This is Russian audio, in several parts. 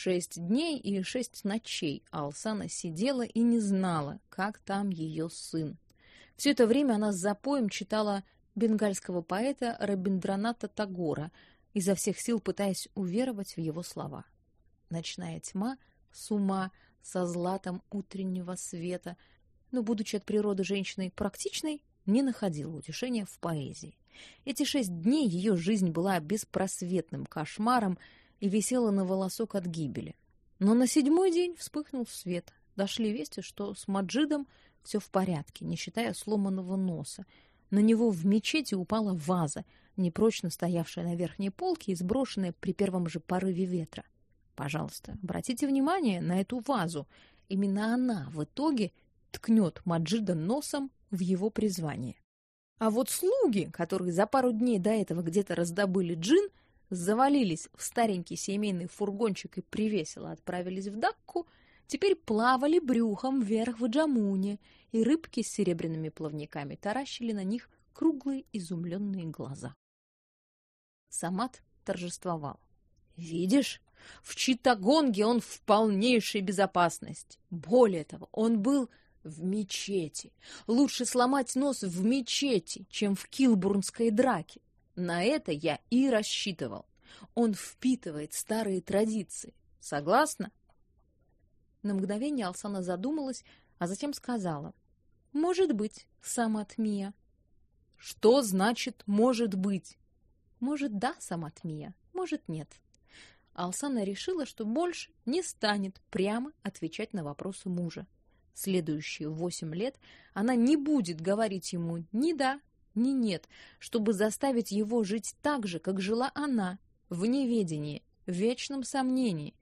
Шесть дней и шесть ночей Алсана сидела и не знала, как там ее сын. Все это время она с запоем читала бенгальского поэта Рабиндраната Тагора, изо всех сил пытаясь уверовать в его слова. Ночная тьма с ума со златом утреннего света, но, будучи от природы женщиной практичной, не находила утешения в поэзии. Эти шесть дней ее жизнь была беспросветным кошмаром и висела на волосок от гибели. Но на седьмой день вспыхнул свет. Дошли вести, что с Маджидом все в порядке, не считая сломанного носа. На него в мечети упала ваза, непрочно стоявшая на верхней полке и сброшенная при первом же порыве ветра. Пожалуйста, обратите внимание на эту вазу. Именно она в итоге ткнет Маджида носом в его призвание. А вот слуги, которые за пару дней до этого где-то раздобыли джин, завалились в старенький семейный фургончик и привесело отправились в Дакку, теперь плавали брюхом вверх в Джамуне, и рыбки с серебряными плавниками таращили на них круглые изумленные глаза. Самат торжествовал. «Видишь, в Читагонге он в полнейшей безопасности. Более того, он был в мечети. Лучше сломать нос в мечети, чем в килбурнской драке. На это я и рассчитывал. Он впитывает старые традиции. Согласна? На мгновение Алсана задумалась, а затем сказала. «Может быть, Саматмия». «Что значит «может быть»?» «Может, да, Саматмия, может, нет». Алсана решила, что больше не станет прямо отвечать на вопросы мужа. Следующие восемь лет она не будет говорить ему ни «да», ни «нет», чтобы заставить его жить так же, как жила она, в неведении, в вечном сомнении,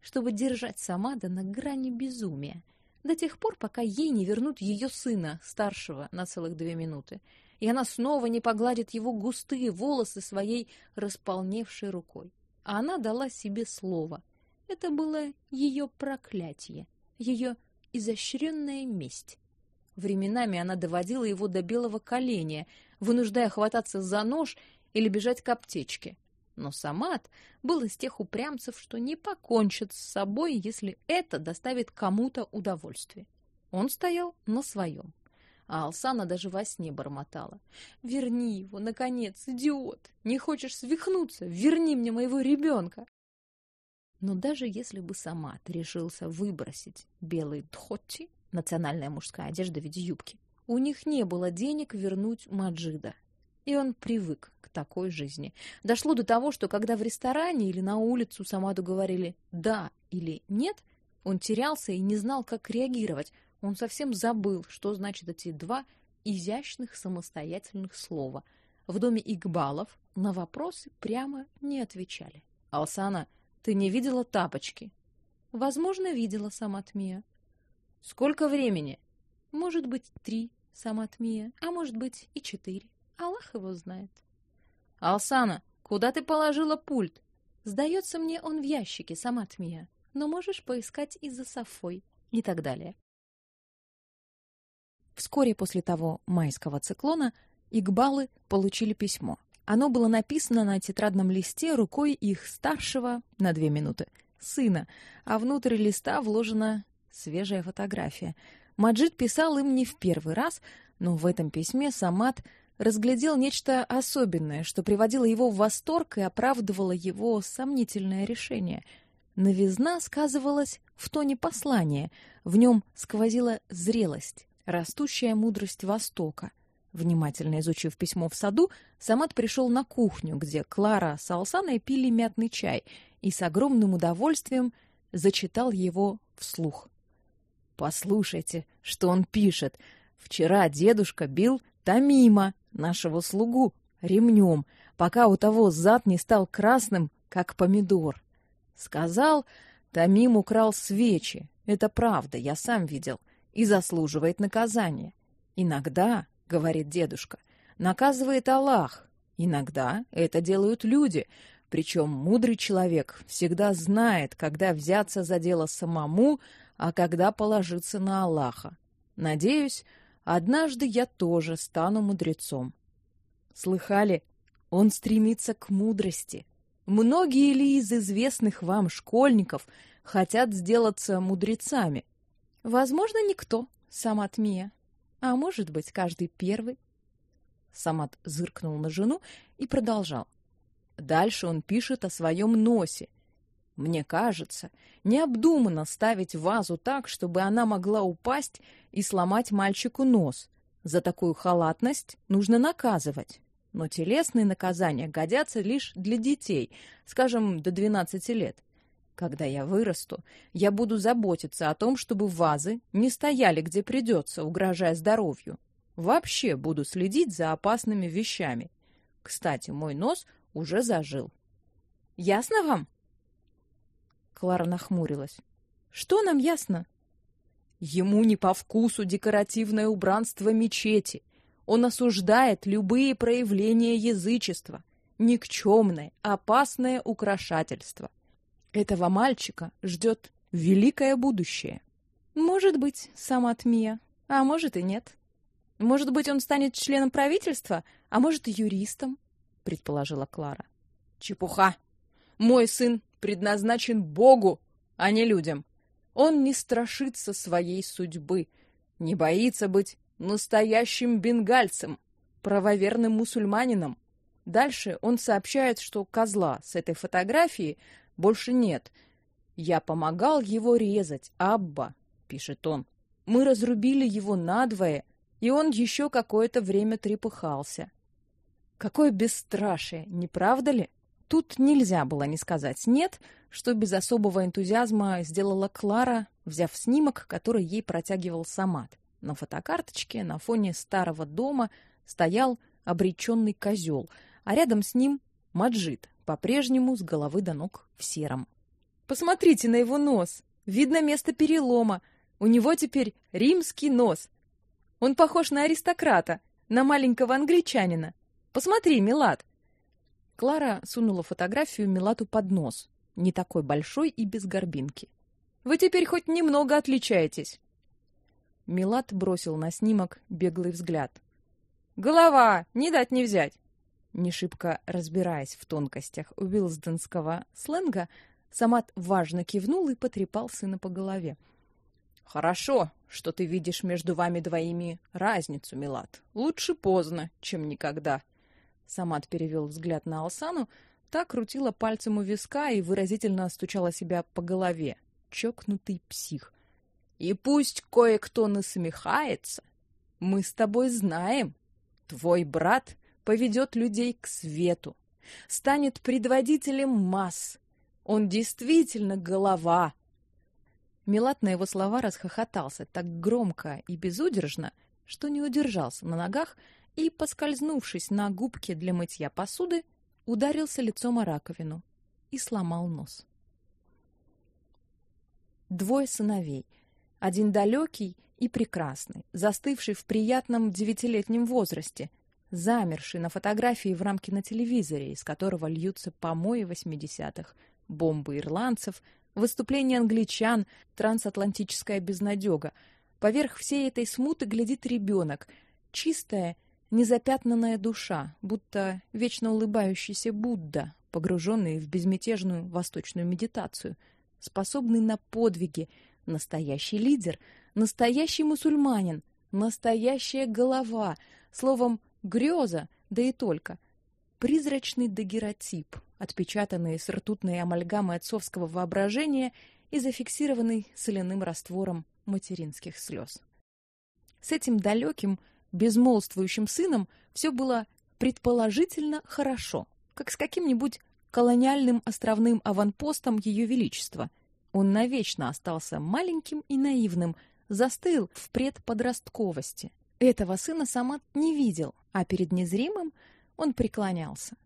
чтобы держать Самада на грани безумия, до тех пор, пока ей не вернут ее сына, старшего, на целых две минуты, и она снова не погладит его густые волосы своей располневшей рукой. А она дала себе слово. Это было ее проклятие, ее изощренная месть. Временами она доводила его до белого коленя, вынуждая хвататься за нож или бежать к аптечке. Но Самат был из тех упрямцев, что не покончит с собой, если это доставит кому-то удовольствие. Он стоял на своем. А Алсана даже во сне бормотала. «Верни его, наконец, идиот! Не хочешь свихнуться? Верни мне моего ребенка!» Но даже если бы Самат решился выбросить белый дхотти, национальная мужская одежда в виде юбки, у них не было денег вернуть Маджида. И он привык к такой жизни. Дошло до того, что когда в ресторане или на улицу Самаду говорили «да» или «нет», он терялся и не знал, как реагировать. Он совсем забыл, что значат эти два изящных самостоятельных слова. В доме Игбалов на вопросы прямо не отвечали. «Алсана, ты не видела тапочки?» «Возможно, видела, Саматмия». «Сколько времени?» «Может быть, три, Саматмия, а может быть и четыре. Аллах его знает». «Алсана, куда ты положила пульт?» «Сдается мне он в ящике, Саматмия, но можешь поискать и за Софой» и так далее. Вскоре после того майского циклона Игбалы получили письмо. Оно было написано на тетрадном листе рукой их старшего на две минуты сына, а внутрь листа вложена свежая фотография. Маджид писал им не в первый раз, но в этом письме Самат разглядел нечто особенное, что приводило его в восторг и оправдывало его сомнительное решение. Новизна сказывалась в тоне послания, в нем сквозила зрелость, растущая мудрость Востока. Внимательно изучив письмо в саду, Самат пришел на кухню, где Клара с Алсаной пили мятный чай, и с огромным удовольствием зачитал его вслух. Послушайте, что он пишет. Вчера дедушка бил Тамима, нашего слугу, ремнем, пока у того зад не стал красным, как помидор. Сказал, Тамим украл свечи. Это правда, я сам видел. И заслуживает наказания. Иногда, говорит дедушка, наказывает Аллах. Иногда это делают люди. Причем мудрый человек всегда знает, когда взяться за дело самому, а когда положиться на Аллаха. Надеюсь, однажды я тоже стану мудрецом. Слыхали? Он стремится к мудрости. Многие ли из известных вам школьников хотят сделаться мудрецами? Возможно, никто, Самат Мия. А может быть, каждый первый. Самат зыркнул на жену и продолжал. Дальше он пишет о своем носе. Мне кажется, необдуманно ставить вазу так, чтобы она могла упасть и сломать мальчику нос. За такую халатность нужно наказывать. Но телесные наказания годятся лишь для детей, скажем, до 12 лет. Когда я вырасту, я буду заботиться о том, чтобы вазы не стояли где придется, угрожая здоровью. Вообще буду следить за опасными вещами. Кстати, мой нос уже зажил. Ясно вам? Клара нахмурилась. Что нам ясно? Ему не по вкусу декоративное убранство мечети. Он осуждает любые проявления язычества, никчемное, опасное украшательство. Этого мальчика ждет великое будущее. Может быть, сама Тмия, а может и нет. Может быть, он станет членом правительства, а может и юристом, предположила Клара. Чепуха. Мой сын предназначен Богу, а не людям. Он не страшится своей судьбы, не боится быть настоящим бенгальцем, правоверным мусульманином. Дальше он сообщает, что козла с этой фотографии больше нет. Я помогал его резать, Абба, пишет он. Мы разрубили его надвое, и он еще какое-то время трепыхался. Какое бесстрашие, не правда ли? Тут нельзя было не сказать «нет», что без особого энтузиазма сделала Клара, взяв снимок, который ей протягивал Самат. На фотокарточке на фоне старого дома стоял обреченный козел, а рядом с ним Маджид, по-прежнему с головы до ног в сером. Посмотрите на его нос. Видно место перелома. У него теперь римский нос. Он похож на аристократа, на маленького англичанина. Посмотри, Милад. Клара сунула фотографию Милату под нос, не такой большой и без горбинки. Вы теперь хоть немного отличаетесь. Милат бросил на снимок беглый взгляд. Голова, не дать не взять. Не шибко разбираясь в тонкостях уилсденского сленга, Самат важно кивнул и потрепал сына по голове. Хорошо, что ты видишь между вами двоими разницу, Милат. Лучше поздно, чем никогда. Самат перевел взгляд на Алсану, та крутила пальцем у виска и выразительно стучала себя по голове. Чокнутый псих. И пусть кое-кто насмехается, мы с тобой знаем, твой брат поведет людей к свету, станет предводителем масс. Он действительно голова. Милат на его слова расхохотался так громко и безудержно, что не удержался на ногах и, поскользнувшись на губке для мытья посуды, ударился лицом о раковину и сломал нос. Двое сыновей — один далекий и прекрасный, застывший в приятном девятилетнем возрасте, замерший на фотографии в рамке на телевизоре, из которого льются помои восьмидесятых, бомбы ирландцев, выступления англичан, трансатлантическая безнадега. Поверх всей этой смуты глядит ребенок, чистая, незапятнанная душа, будто вечно улыбающийся Будда, погруженный в безмятежную восточную медитацию, способный на подвиги, Настоящий лидер, настоящий мусульманин, настоящая голова, словом, греза, да и только. Призрачный дагеротип, отпечатанный с ртутной амальгамой отцовского воображения и зафиксированный соляным раствором материнских слез. С этим далеким, безмолвствующим сыном все было предположительно хорошо, как с каким-нибудь колониальным островным аванпостом Ее Величества – он навечно остался маленьким и наивным, застыл в предподростковости. Этого сына сама не видел, а перед незримым он преклонялся.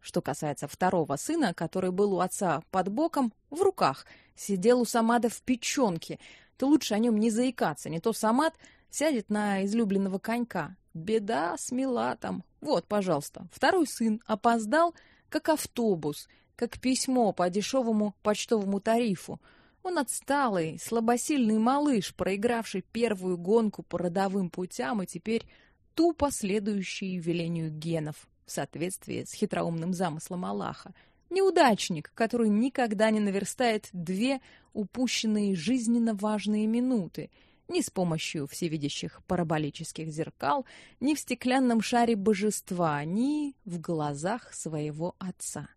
Что касается второго сына, который был у отца под боком, в руках, сидел у Самада в печёнке, то лучше о нем не заикаться, не то Самад сядет на излюбленного конька. Беда с Милатом. Вот, пожалуйста, второй сын опоздал, как автобус, как письмо по дешевому почтовому тарифу. Он отсталый, слабосильный малыш, проигравший первую гонку по родовым путям и теперь тупо следующий велению генов в соответствии с хитроумным замыслом Аллаха. Неудачник, который никогда не наверстает две упущенные жизненно важные минуты ни с помощью всевидящих параболических зеркал, ни в стеклянном шаре божества, ни в глазах своего отца.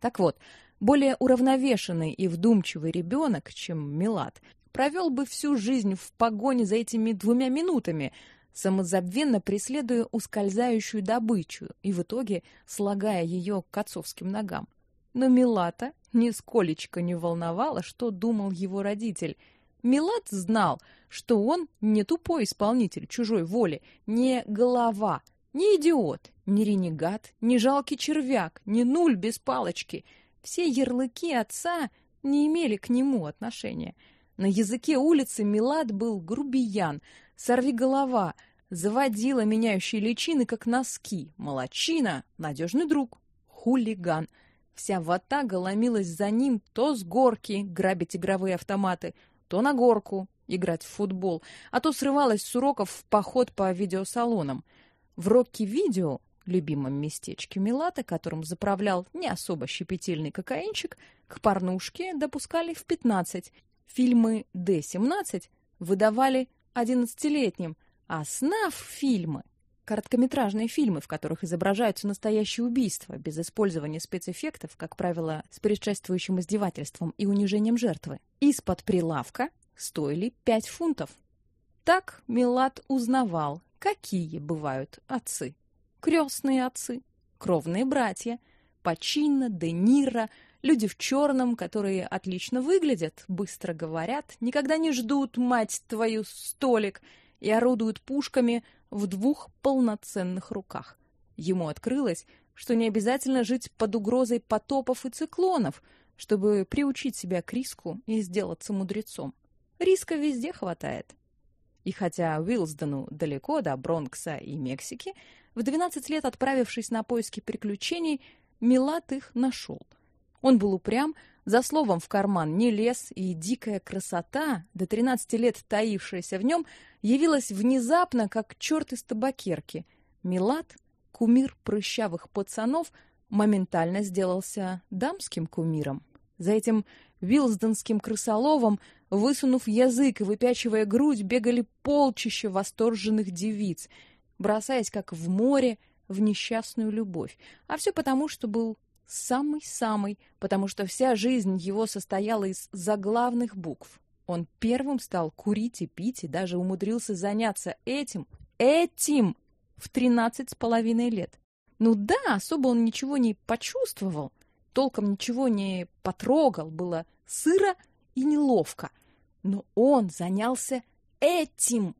Так вот, более уравновешенный и вдумчивый ребенок, чем Милад, провел бы всю жизнь в погоне за этими двумя минутами, самозабвенно преследуя ускользающую добычу и в итоге слагая ее к отцовским ногам. Но Милата нисколечко не волновало, что думал его родитель. Милат знал, что он не тупой исполнитель чужой воли, не голова, не идиот, не ренегат, не жалкий червяк, не нуль без палочки. Все ярлыки отца не имели к нему отношения. На языке улицы Милат был грубиян, сорвиголова, заводила меняющие личины, как носки, молочина, надежный друг, хулиган — Вся ватага ломилась за ним то с горки грабить игровые автоматы, то на горку играть в футбол, а то срывалась с уроков в поход по видеосалонам. В Рокки-видео, любимом местечке Милата, которым заправлял не особо щепетильный кокаинчик, к порнушке допускали в 15. Фильмы D17 выдавали 11-летним, а СНАФ-фильмы Короткометражные фильмы, в которых изображаются настоящие убийства, без использования спецэффектов, как правило, с предшествующим издевательством и унижением жертвы, из-под прилавка стоили 5 фунтов. Так Милат узнавал, какие бывают отцы. Крестные отцы, кровные братья, Пачино, Де Ниро, люди в черном, которые отлично выглядят, быстро говорят, никогда не ждут, мать твою, столик, и орудуют пушками, в двух полноценных руках. Ему открылось, что не обязательно жить под угрозой потопов и циклонов, чтобы приучить себя к риску и сделаться мудрецом. Риска везде хватает. И хотя Уилсдену далеко до Бронкса и Мексики, в 12 лет отправившись на поиски приключений, Милат их нашел. Он был упрям, за словом в карман не лез, и дикая красота, до 13 лет таившаяся в нем, явилась внезапно, как черт из табакерки. Милад, кумир прыщавых пацанов, моментально сделался дамским кумиром. За этим вилсденским крысоловом, высунув язык и выпячивая грудь, бегали полчища восторженных девиц, бросаясь как в море в несчастную любовь. А все потому, что был самый-самый, потому что вся жизнь его состояла из заглавных букв. Он первым стал курить и пить и даже умудрился заняться этим, этим в тринадцать с половиной лет. Ну да, особо он ничего не почувствовал, толком ничего не потрогал, было сыро и неловко. Но он занялся этим.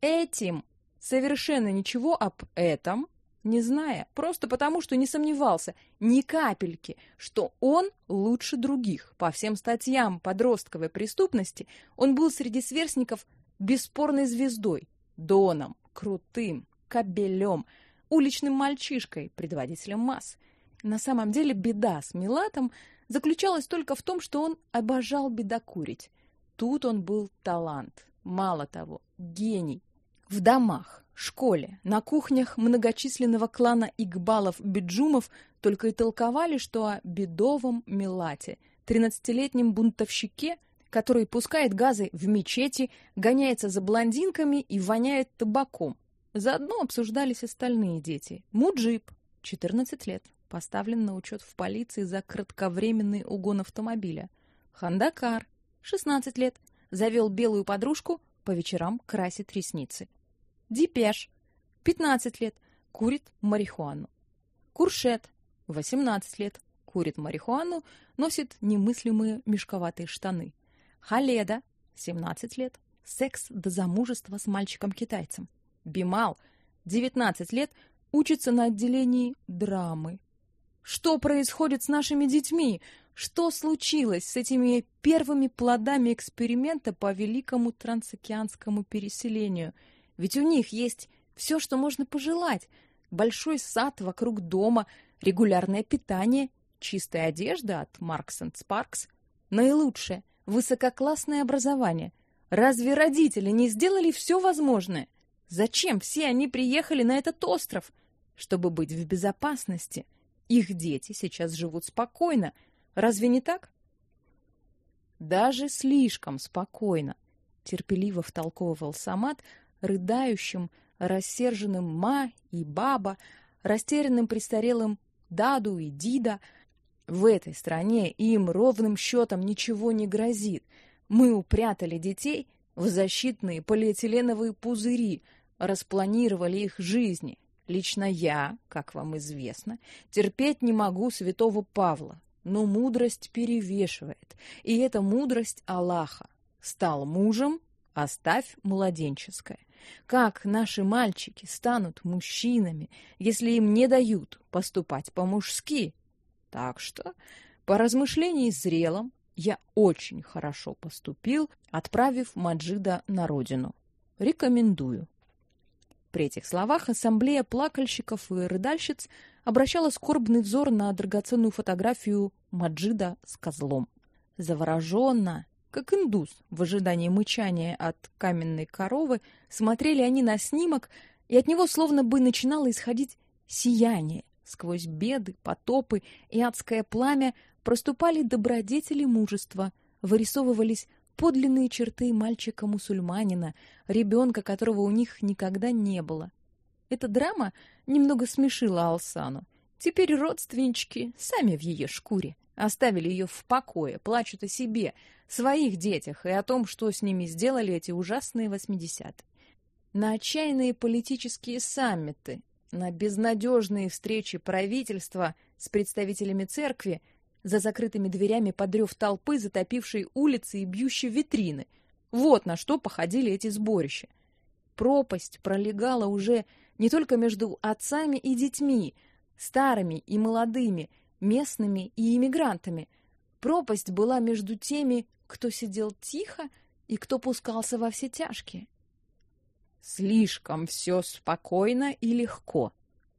Этим. Совершенно ничего об этом не зная, просто потому, что не сомневался ни капельки, что он лучше других. По всем статьям подростковой преступности он был среди сверстников бесспорной звездой, доном, крутым, кобелем, уличным мальчишкой, предводителем масс. На самом деле беда с Милатом заключалась только в том, что он обожал бедокурить. Тут он был талант, мало того, гений. В домах, школе, на кухнях многочисленного клана Игбалов-Биджумов только и толковали, что о бедовом Милате, тринадцатилетнем бунтовщике, который пускает газы в мечети, гоняется за блондинками и воняет табаком. Заодно обсуждались остальные дети. Муджиб, 14 лет, поставлен на учет в полиции за кратковременный угон автомобиля. Хандакар, 16 лет, завел белую подружку, по вечерам красит ресницы. Дипеш, 15 лет, курит марихуану. Куршет, 18 лет, курит марихуану, носит немыслимые мешковатые штаны. Халеда, 17 лет, секс до замужества с мальчиком-китайцем. Бимал, 19 лет, учится на отделении драмы. Что происходит с нашими детьми? Что случилось с этими первыми плодами эксперимента по великому трансокеанскому переселению – ведь у них есть все, что можно пожелать. Большой сад вокруг дома, регулярное питание, чистая одежда от Marks Sparks, наилучшее, высококлассное образование. Разве родители не сделали все возможное? Зачем все они приехали на этот остров? Чтобы быть в безопасности. Их дети сейчас живут спокойно. Разве не так? Даже слишком спокойно, терпеливо втолковывал Самат рыдающим, рассерженным ма и баба, растерянным престарелым даду и дида. В этой стране им ровным счетом ничего не грозит. Мы упрятали детей в защитные полиэтиленовые пузыри, распланировали их жизни. Лично я, как вам известно, терпеть не могу святого Павла, но мудрость перевешивает, и эта мудрость Аллаха. Стал мужем, оставь младенческое. Как наши мальчики станут мужчинами, если им не дают поступать по-мужски? Так что, по размышлении зрелом, я очень хорошо поступил, отправив Маджида на родину. Рекомендую. При этих словах ассамблея плакальщиков и рыдальщиц обращала скорбный взор на драгоценную фотографию Маджида с козлом. Завороженно, как индус в ожидании мычания от каменной коровы, смотрели они на снимок, и от него словно бы начинало исходить сияние. Сквозь беды, потопы и адское пламя проступали добродетели мужества, вырисовывались подлинные черты мальчика-мусульманина, ребенка, которого у них никогда не было. Эта драма немного смешила Алсану. Теперь родственнички сами в ее шкуре. Оставили ее в покое, плачут о себе, своих детях и о том, что с ними сделали эти ужасные восьмидесятые. На отчаянные политические саммиты, на безнадежные встречи правительства с представителями церкви – за закрытыми дверями подрев толпы, затопившей улицы и бьющей витрины. Вот на что походили эти сборища. Пропасть пролегала уже не только между отцами и детьми, старыми и молодыми, местными и иммигрантами. Пропасть была между теми, кто сидел тихо и кто пускался во все тяжкие. Слишком все спокойно и легко,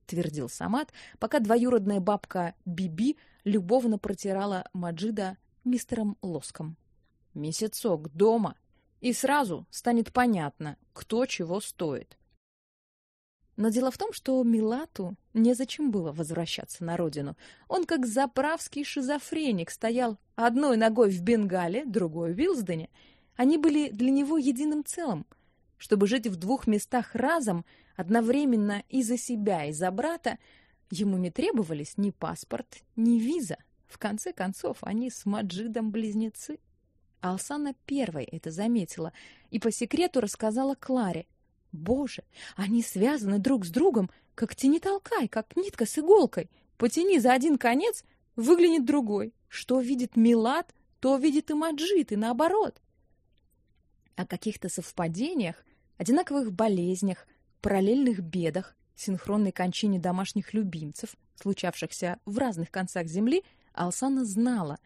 твердил Самат, пока двоюродная бабка Биби любовно протирала Маджида мистером Лоском. Месяцок дома, и сразу станет понятно, кто чего стоит. Но дело в том, что Милату незачем было возвращаться на родину. Он как заправский шизофреник стоял одной ногой в Бенгале, другой в Вилсдене. Они были для него единым целым. Чтобы жить в двух местах разом, одновременно и за себя, и за брата, Ему не требовались ни паспорт, ни виза. В конце концов, они с Маджидом близнецы. Алсана первой это заметила и по секрету рассказала Кларе. Боже, они связаны друг с другом, как тяни толкай, как нитка с иголкой. Потяни за один конец, выглянет другой. Что видит Милад, то видит и Маджид, и наоборот. О каких-то совпадениях, одинаковых болезнях, параллельных бедах, синхронной кончине домашних любимцев, случавшихся в разных концах земли, Алсана знала,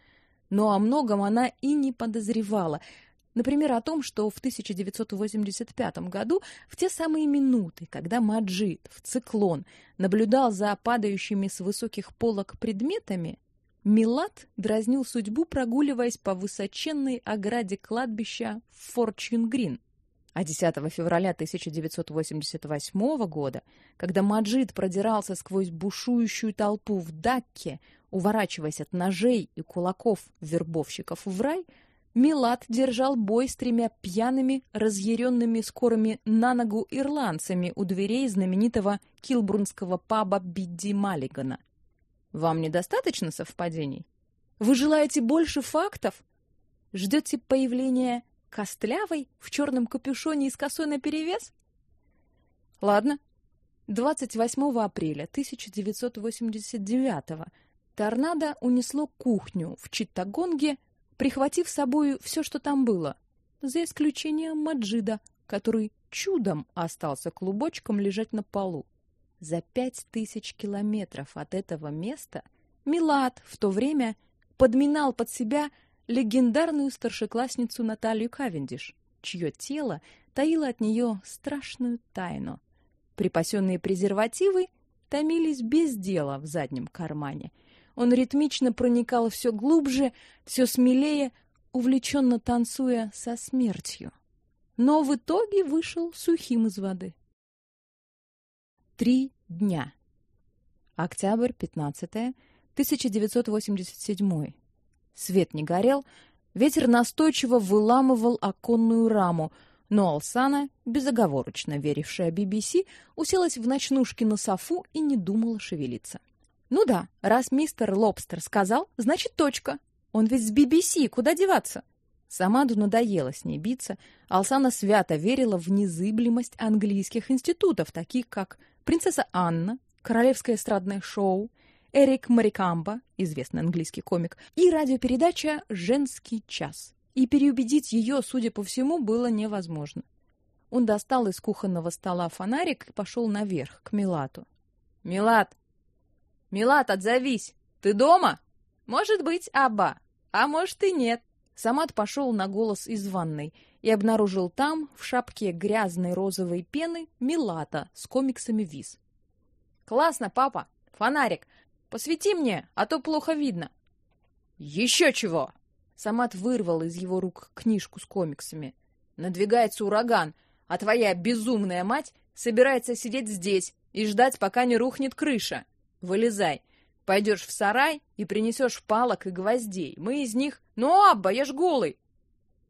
но о многом она и не подозревала. Например, о том, что в 1985 году, в те самые минуты, когда Маджид в циклон наблюдал за падающими с высоких полок предметами, Милат дразнил судьбу, прогуливаясь по высоченной ограде кладбища Форчюн-Грин. А 10 февраля 1988 года, когда Маджид продирался сквозь бушующую толпу в Дакке, уворачиваясь от ножей и кулаков вербовщиков в рай, Милад держал бой с тремя пьяными, разъяренными скорыми на ногу ирландцами у дверей знаменитого килбрунского паба Бидди Маллигана. Вам недостаточно совпадений? Вы желаете больше фактов? Ждете появления Костлявой в черном капюшоне и с косой наперевес? Ладно. 28 апреля 1989 торнадо унесло кухню в Читтагонге, прихватив с собой все, что там было, за исключением Маджида, который чудом остался клубочком лежать на полу. За пять тысяч километров от этого места Милад в то время подминал под себя легендарную старшеклассницу Наталью Кавендиш, чье тело таило от нее страшную тайну. Припасенные презервативы томились без дела в заднем кармане. Он ритмично проникал все глубже, все смелее, увлеченно танцуя со смертью. Но в итоге вышел сухим из воды. Три дня. Октябрь 15 1987. Свет не горел, ветер настойчиво выламывал оконную раму, но Алсана, безоговорочно верившая BBC, уселась в ночнушке на софу и не думала шевелиться. Ну да, раз мистер Лобстер сказал, значит точка. Он ведь с BBC, куда деваться? Самаду надоело с ней биться, Алсана свято верила в незыблемость английских институтов, таких как «Принцесса Анна», «Королевское эстрадное шоу», Эрик Марикамба, известный английский комик, и радиопередача «Женский час». И переубедить ее, судя по всему, было невозможно. Он достал из кухонного стола фонарик и пошел наверх, к Милату. «Милат! Милат, отзовись! Ты дома?» «Может быть, Аба, а может и нет». Самат пошел на голос из ванной и обнаружил там, в шапке грязной розовой пены, Милата с комиксами Виз. «Классно, папа! Фонарик! Посвети мне, а то плохо видно!» «Еще чего!» Самат вырвал из его рук книжку с комиксами. «Надвигается ураган, а твоя безумная мать собирается сидеть здесь и ждать, пока не рухнет крыша. Вылезай, Пойдешь в сарай и принесешь палок и гвоздей. Мы из них... Ну, Абба, я ж голый.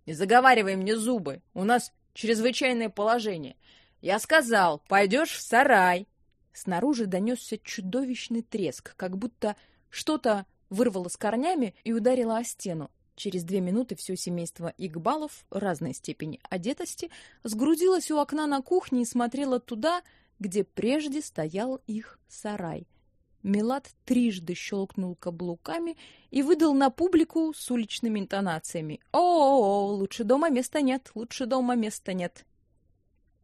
Не заговаривай мне зубы. У нас чрезвычайное положение. Я сказал, пойдешь в сарай. Снаружи донесся чудовищный треск, как будто что-то вырвало с корнями и ударило о стену. Через две минуты все семейство Игбалов разной степени одетости сгрудилось у окна на кухне и смотрело туда, где прежде стоял их сарай — Милат трижды щелкнул каблуками и выдал на публику с уличными интонациями. «О, -о, -о лучше дома места нет, лучше дома места нет».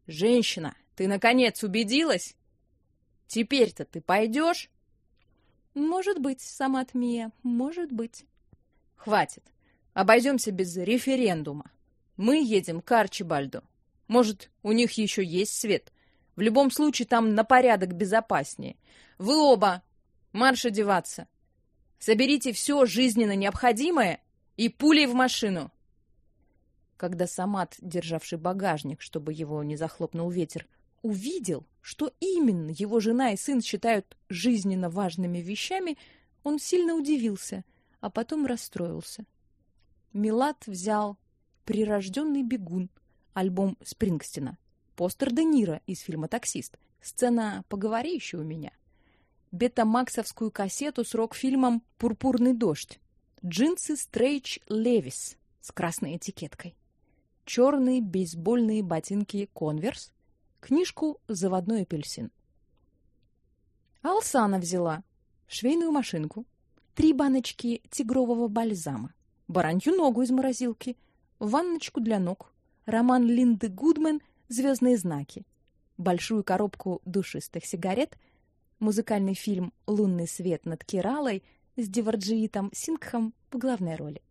«Женщина, ты, наконец, убедилась? Теперь-то ты пойдешь?» «Может быть, Самат Мия, может быть». «Хватит. Обойдемся без референдума. Мы едем к Арчибальду. Может, у них еще есть свет. В любом случае, там на порядок безопаснее. Вы оба Марш одеваться. Соберите все жизненно необходимое и пулей в машину. Когда Самат, державший багажник, чтобы его не захлопнул ветер, увидел, что именно его жена и сын считают жизненно важными вещами, он сильно удивился, а потом расстроился. Милат взял «Прирожденный бегун», альбом Спрингстина, постер Де Ниро из фильма «Таксист», сцена «Поговори еще у меня», бетамаксовскую кассету с рок-фильмом «Пурпурный дождь», джинсы Стрейч Левис с красной этикеткой, черные бейсбольные ботинки Конверс, книжку «Заводной апельсин». Алсана взяла швейную машинку, три баночки тигрового бальзама, баранью ногу из морозилки, ванночку для ног, роман Линды Гудман «Звездные знаки», большую коробку душистых сигарет — музыкальный фильм «Лунный свет над Кералой» с Деварджиитом Сингхом в главной роли.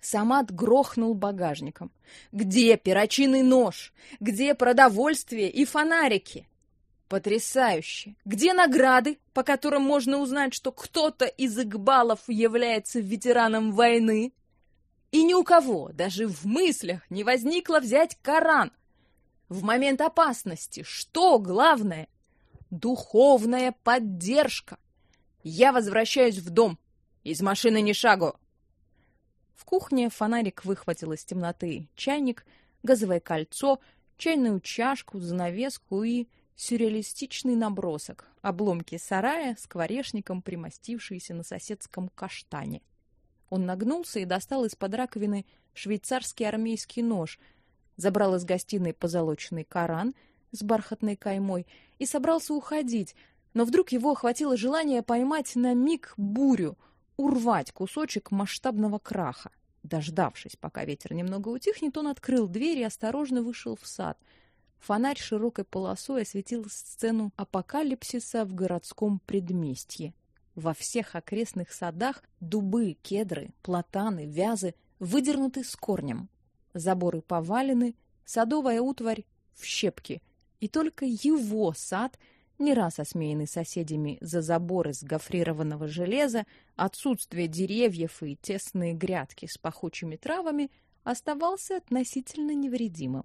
Самат грохнул багажником. «Где перочинный нож? Где продовольствие и фонарики?» «Потрясающе! Где награды, по которым можно узнать, что кто-то из Игбалов является ветераном войны?» И ни у кого, даже в мыслях, не возникло взять Коран. В момент опасности что главное? Духовная поддержка. Я возвращаюсь в дом. Из машины ни шагу. В кухне фонарик выхватил из темноты чайник, газовое кольцо, чайную чашку, занавеску и сюрреалистичный набросок обломки сарая с скворечником, примостившиеся на соседском каштане. Он нагнулся и достал из-под раковины швейцарский армейский нож, забрал из гостиной позолоченный Коран — с бархатной каймой и собрался уходить, но вдруг его охватило желание поймать на миг бурю, урвать кусочек масштабного краха. Дождавшись, пока ветер немного утихнет, он открыл дверь и осторожно вышел в сад. Фонарь широкой полосой осветил сцену апокалипсиса в городском предместье. Во всех окрестных садах дубы, кедры, платаны, вязы выдернуты с корнем. Заборы повалены, садовая утварь в щепки, и только его сад, не раз осмеянный соседями за забор из гофрированного железа, отсутствие деревьев и тесные грядки с пахучими травами, оставался относительно невредимым.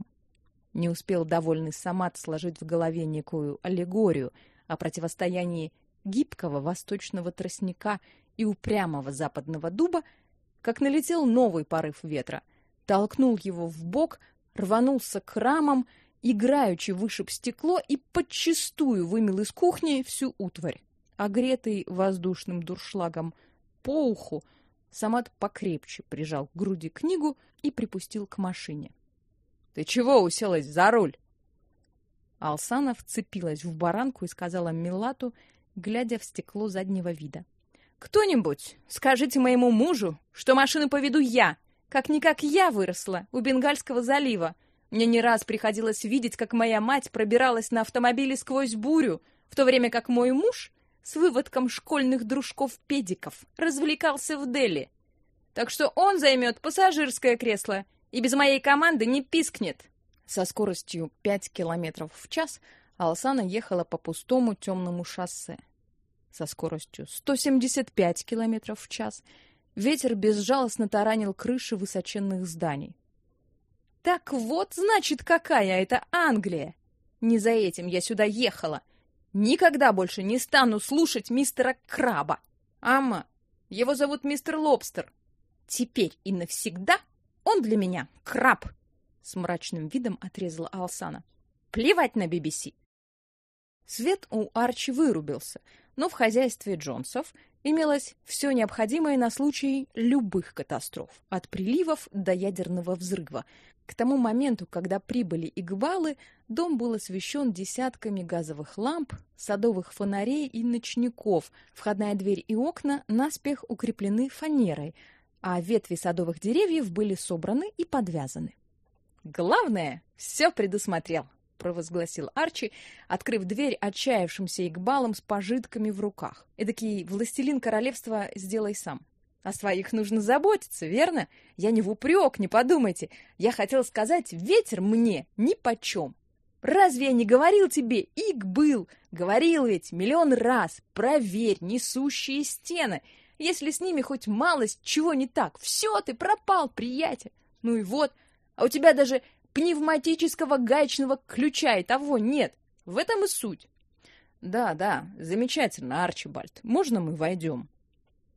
Не успел довольный Самат сложить в голове некую аллегорию о противостоянии гибкого восточного тростника и упрямого западного дуба, как налетел новый порыв ветра, толкнул его в бок, рванулся к рамам, играючи вышиб стекло и подчистую вымел из кухни всю утварь. Огретый воздушным дуршлагом по уху, Самат покрепче прижал к груди книгу и припустил к машине. Ты чего уселась за руль? Алсана вцепилась в баранку и сказала Милату, глядя в стекло заднего вида: "Кто-нибудь, скажите моему мужу, что машину поведу я, как никак я выросла у Бенгальского залива. Мне не раз приходилось видеть, как моя мать пробиралась на автомобиле сквозь бурю, в то время как мой муж с выводком школьных дружков-педиков развлекался в Дели. Так что он займет пассажирское кресло и без моей команды не пискнет. Со скоростью 5 км в час Алсана ехала по пустому темному шоссе. Со скоростью 175 км в час ветер безжалостно таранил крыши высоченных зданий. Так вот, значит, какая это Англия. Не за этим я сюда ехала. Никогда больше не стану слушать мистера Краба. Ама, его зовут мистер Лобстер. Теперь и навсегда он для меня краб, с мрачным видом отрезала Алсана. Плевать на BBC. Свет у Арчи вырубился, но в хозяйстве Джонсов имелось все необходимое на случай любых катастроф, от приливов до ядерного взрыва. К тому моменту, когда прибыли игвалы, дом был освещен десятками газовых ламп, садовых фонарей и ночников. Входная дверь и окна наспех укреплены фанерой, а ветви садовых деревьев были собраны и подвязаны. Главное, все предусмотрел, провозгласил Арчи, открыв дверь отчаявшимся игбалом с пожитками в руках. Эдакий властелин королевства сделай сам. О своих нужно заботиться, верно? Я не в упрек, не подумайте. Я хотел сказать, ветер мне нипочем. Разве я не говорил тебе, иг был? Говорил ведь миллион раз. Проверь несущие стены. Если с ними хоть малость чего не так, все, ты пропал, приятель. Ну и вот, а у тебя даже пневматического гаечного ключа и того нет. В этом и суть. Да, да, замечательно, Арчибальд. Можно мы войдем?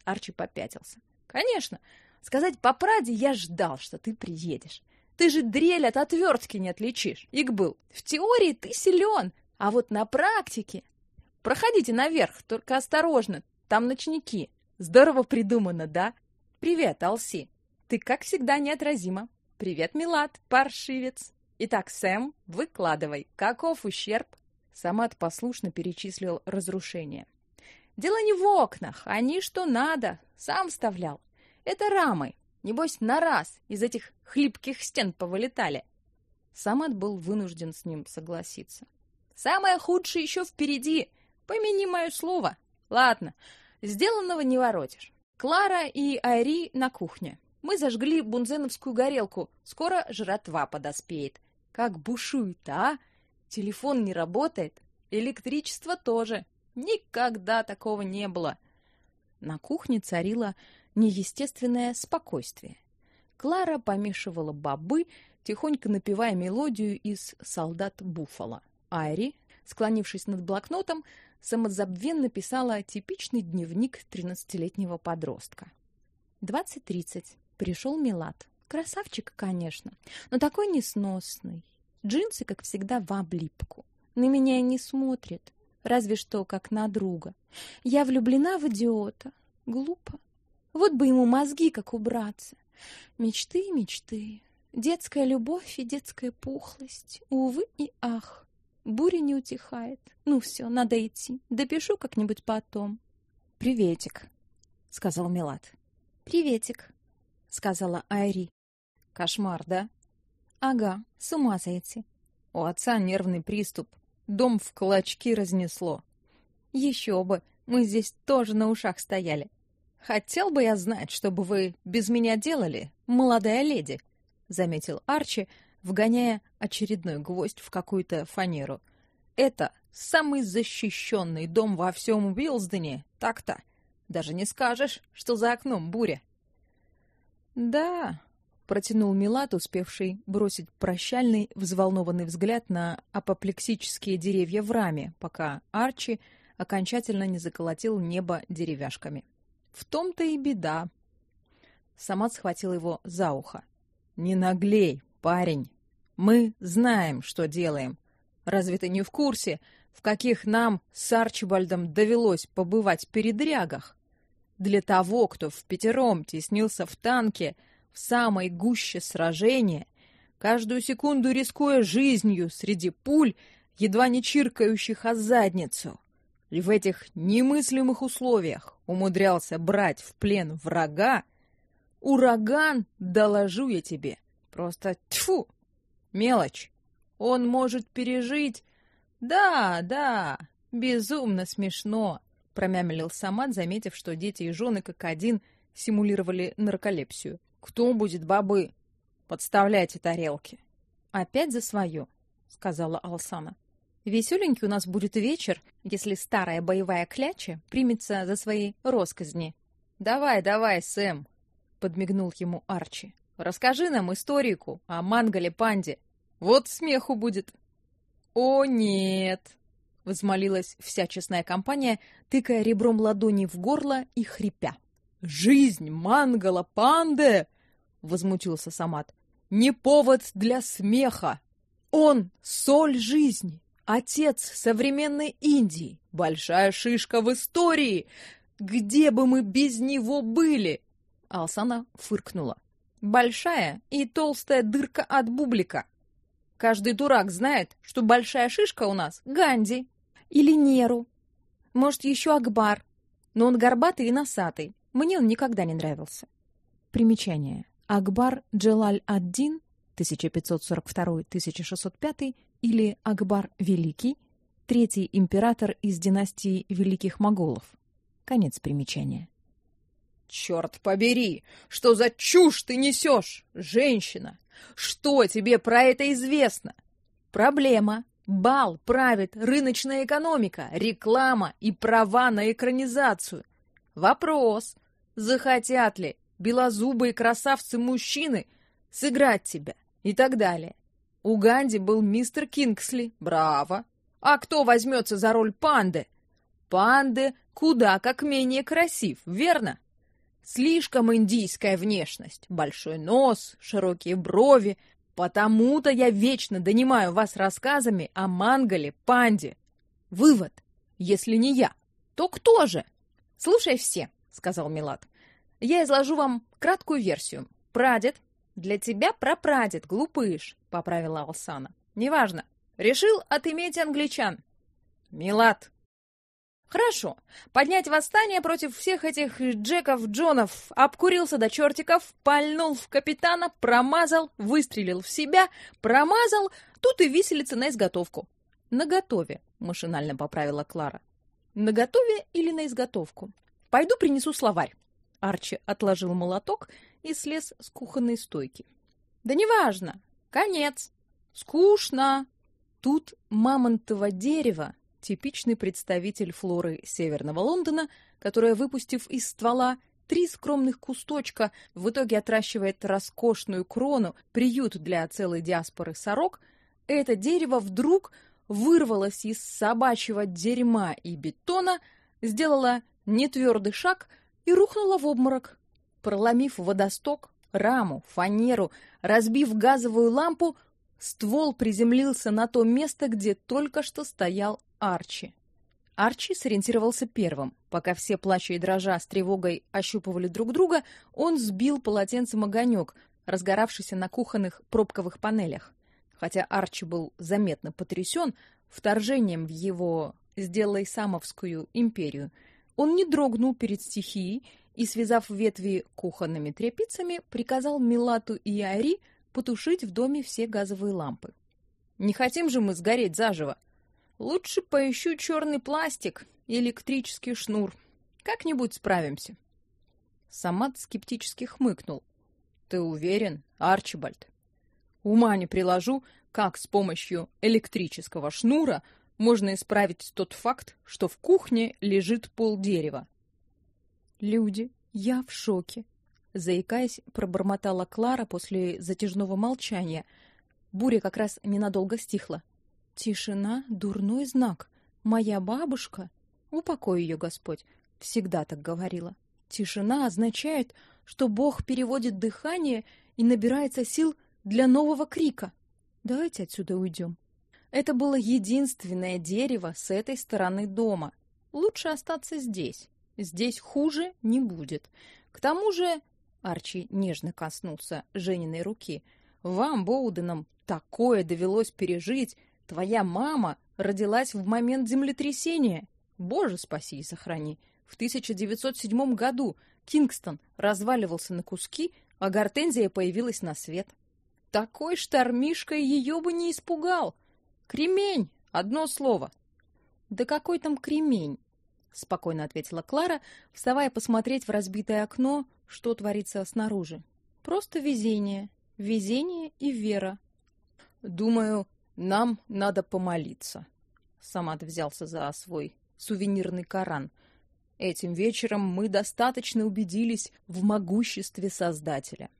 Арчи попятился. Конечно. Сказать по правде, я ждал, что ты приедешь. Ты же дрель от отвертки не отличишь. Ик был. В теории ты силен, а вот на практике... Проходите наверх, только осторожно, там ночники. Здорово придумано, да? Привет, Алси. Ты, как всегда, неотразима. Привет, Милад, паршивец. Итак, Сэм, выкладывай. Каков ущерб? Самат послушно перечислил разрушения. Дело не в окнах, они что надо, сам вставлял. Это рамы. Небось, на раз из этих хлипких стен повылетали. Самат был вынужден с ним согласиться. Самое худшее еще впереди. Помяни мое слово. Ладно, Сделанного не воротишь. Клара и Айри на кухне. Мы зажгли бунзеновскую горелку. Скоро жратва подоспеет. Как бушует, а? Телефон не работает. Электричество тоже. Никогда такого не было. На кухне царило неестественное спокойствие. Клара помешивала бобы, тихонько напевая мелодию из «Солдат Буффало». Айри, склонившись над блокнотом, самозабвенно писала типичный дневник тринадцатилетнего подростка. Двадцать тридцать. Пришел Милад. Красавчик, конечно, но такой несносный. Джинсы, как всегда, в облипку. На меня не смотрит, разве что как на друга. Я влюблена в идиота. Глупо. Вот бы ему мозги как убраться. Мечты, мечты. Детская любовь и детская пухлость. Увы и ах. Буря не утихает. Ну все, надо идти. Допишу как-нибудь потом. Приветик, сказал Милад. Приветик, сказала Айри. Кошмар, да? Ага, с ума сойти. У отца нервный приступ. Дом в клочки разнесло. Еще бы, мы здесь тоже на ушах стояли. Хотел бы я знать, что бы вы без меня делали, молодая леди, заметил Арчи, вгоняя очередной гвоздь в какую-то фанеру. Это самый защищенный дом во всем Уилсдене, так-то. Даже не скажешь, что за окном буря. Да, протянул Милат, успевший бросить прощальный, взволнованный взгляд на апоплексические деревья в раме, пока Арчи окончательно не заколотил небо деревяшками. В том-то и беда. Самат схватил его за ухо. Не наглей, парень. Мы знаем, что делаем. Разве ты не в курсе, в каких нам с Арчибальдом довелось побывать передрягах? Для того, кто в пятером теснился в танке в самой гуще сражения, каждую секунду рискуя жизнью среди пуль, едва не чиркающих о задницу, и в этих немыслимых условиях умудрялся брать в плен врага, ураган, доложу я тебе, просто тьфу, мелочь. Он может пережить... Да, да, безумно смешно, промямлил Самат, заметив, что дети и жены как один симулировали нарколепсию. Кто будет бабы? Подставляйте тарелки. Опять за свое, сказала Алсана. Веселенький у нас будет вечер, если старая боевая кляча примется за свои росказни. Давай, давай, Сэм, подмигнул ему Арчи. Расскажи нам историку о Мангале Панде. Вот смеху будет. О, нет, возмолилась вся честная компания, тыкая ребром ладони в горло и хрипя. Жизнь Мангала Панде, возмутился Самат. Не повод для смеха. Он соль жизни, отец современной Индии, большая шишка в истории. Где бы мы без него были? Алсана фыркнула. Большая и толстая дырка от бублика. Каждый дурак знает, что большая шишка у нас Ганди или Неру. Может, еще Акбар. Но он горбатый и носатый. Мне он никогда не нравился. Примечание. Акбар Джелаль ад-Дин 1542-1605 или Акбар Великий, третий император из династии Великих Моголов. Конец примечания. Черт побери, что за чушь ты несешь, женщина? Что тебе про это известно? Проблема. Бал правит рыночная экономика, реклама и права на экранизацию. Вопрос. Захотят ли белозубые красавцы-мужчины сыграть тебя и так далее? У Ганди был мистер Кингсли. Браво! А кто возьмется за роль панды? Панды куда как менее красив, верно? Слишком индийская внешность, большой нос, широкие брови. Потому-то я вечно донимаю вас рассказами о мангале, панде. Вывод. Если не я, то кто же? Слушай все, сказал Милад. Я изложу вам краткую версию. Прадед для тебя прапрадед, глупыш, поправила Алсана. Неважно. Решил отыметь англичан. Милад. Хорошо. Поднять восстание против всех этих Джеков, Джонов, обкурился до чертиков, пальнул в капитана, промазал, выстрелил в себя, промазал, тут и виселица на изготовку. На готове, машинально поправила Клара. На готове или на изготовку? Пойду принесу словарь. Арчи отложил молоток и слез с кухонной стойки. Да неважно. Конец. Скучно. Тут мамонтово дерево, типичный представитель флоры Северного Лондона, которая, выпустив из ствола три скромных кусточка, в итоге отращивает роскошную крону, приют для целой диаспоры сорок, это дерево вдруг вырвалось из собачьего дерьма и бетона, сделало нетвердый шаг и рухнуло в обморок проломив водосток, раму, фанеру, разбив газовую лампу, ствол приземлился на то место, где только что стоял Арчи. Арчи сориентировался первым. Пока все, плача и дрожа, с тревогой ощупывали друг друга, он сбил полотенцем огонек, разгоравшийся на кухонных пробковых панелях. Хотя Арчи был заметно потрясен вторжением в его «сделай самовскую империю», он не дрогнул перед стихией и, связав ветви кухонными тряпицами, приказал Милату и Ари потушить в доме все газовые лампы. Не хотим же мы сгореть заживо. Лучше поищу черный пластик и электрический шнур. Как-нибудь справимся. Самат скептически хмыкнул. Ты уверен, Арчибальд? Ума не приложу, как с помощью электрического шнура можно исправить тот факт, что в кухне лежит пол дерева. Люди, я в шоке, заикаясь, пробормотала Клара после затяжного молчания. Буря как раз ненадолго стихла. Тишина дурной знак. Моя бабушка Упокой ее, Господь, всегда так говорила. Тишина означает, что Бог переводит дыхание и набирается сил для нового крика. Давайте отсюда уйдем. Это было единственное дерево с этой стороны дома. Лучше остаться здесь. Здесь хуже не будет. К тому же, Арчи нежно коснулся Жениной руки. Вам, Боуденам, такое довелось пережить. Твоя мама родилась в момент землетрясения. Боже, спаси и сохрани. В 1907 году Кингстон разваливался на куски, а Гортензия появилась на свет. Такой штормишкой ее бы не испугал. Кремень, одно слово. Да какой там кремень? спокойно ответила Клара, вставая посмотреть в разбитое окно, что творится снаружи. Просто везение, везение и вера. Думаю, нам надо помолиться. Самат взялся за свой сувенирный Коран. Этим вечером мы достаточно убедились в могуществе Создателя.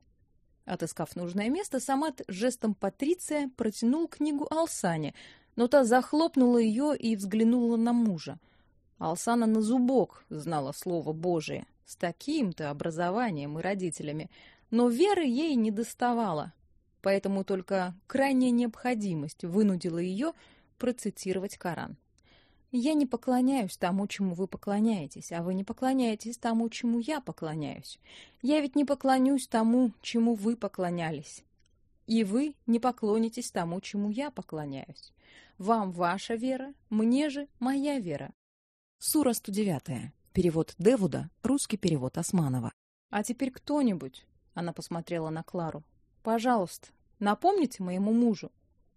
Отыскав нужное место, Самат жестом Патриция протянул книгу Алсане, но та захлопнула ее и взглянула на мужа. Алсана на зубок знала слово Божие, с таким-то образованием и родителями, но веры ей не доставало, поэтому только крайняя необходимость вынудила ее процитировать Коран. Я не поклоняюсь тому, чему вы поклоняетесь, а вы не поклоняетесь тому, чему я поклоняюсь. Я ведь не поклонюсь тому, чему вы поклонялись. И вы не поклонитесь тому, чему я поклоняюсь. Вам ваша вера, мне же моя вера. Сура 109. Перевод Девуда, русский перевод Османова. А теперь кто-нибудь, она посмотрела на Клару. Пожалуйста, напомните моему мужу,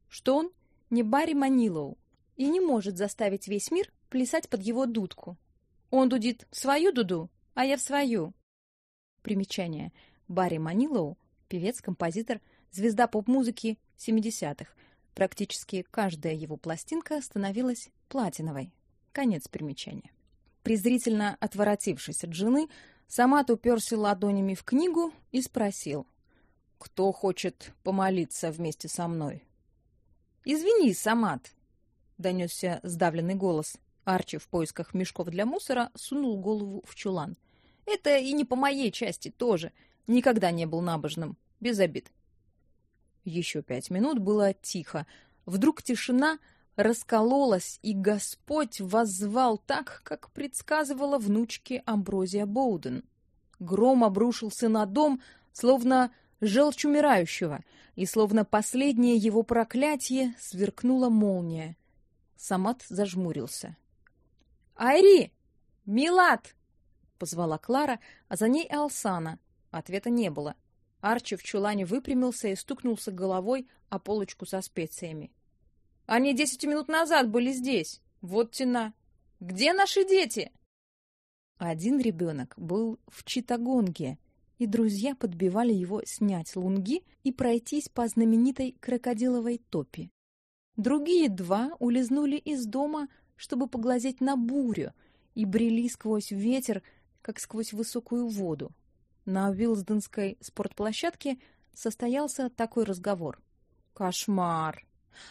что он не Барри Манилоу, и не может заставить весь мир плясать под его дудку. Он дудит свою дуду, а я в свою. Примечание. Барри Манилоу, певец-композитор, звезда поп-музыки 70-х. Практически каждая его пластинка становилась платиновой. Конец примечания. Презрительно отворотившись от жены, Самат уперся ладонями в книгу и спросил: "Кто хочет помолиться вместе со мной?" "Извини, Самат", донесся сдавленный голос. Арчи в поисках мешков для мусора сунул голову в чулан. Это и не по моей части тоже. Никогда не был набожным, без обид. Еще пять минут было тихо. Вдруг тишина раскололась, и Господь воззвал так, как предсказывала внучке Амброзия Боуден. Гром обрушился на дом, словно желчь умирающего, и словно последнее его проклятие сверкнула молния. Самат зажмурился. «Айри! Милад!» — позвала Клара, а за ней Алсана. Ответа не было. Арчи в чулане выпрямился и стукнулся головой о полочку со специями. «Они десять минут назад были здесь. Вот тена. Где наши дети?» Один ребенок был в Читагонге, и друзья подбивали его снять лунги и пройтись по знаменитой крокодиловой топе. Другие два улизнули из дома, чтобы поглазеть на бурю, и брели сквозь ветер, как сквозь высокую воду. На Вилсденской спортплощадке состоялся такой разговор. Кошмар.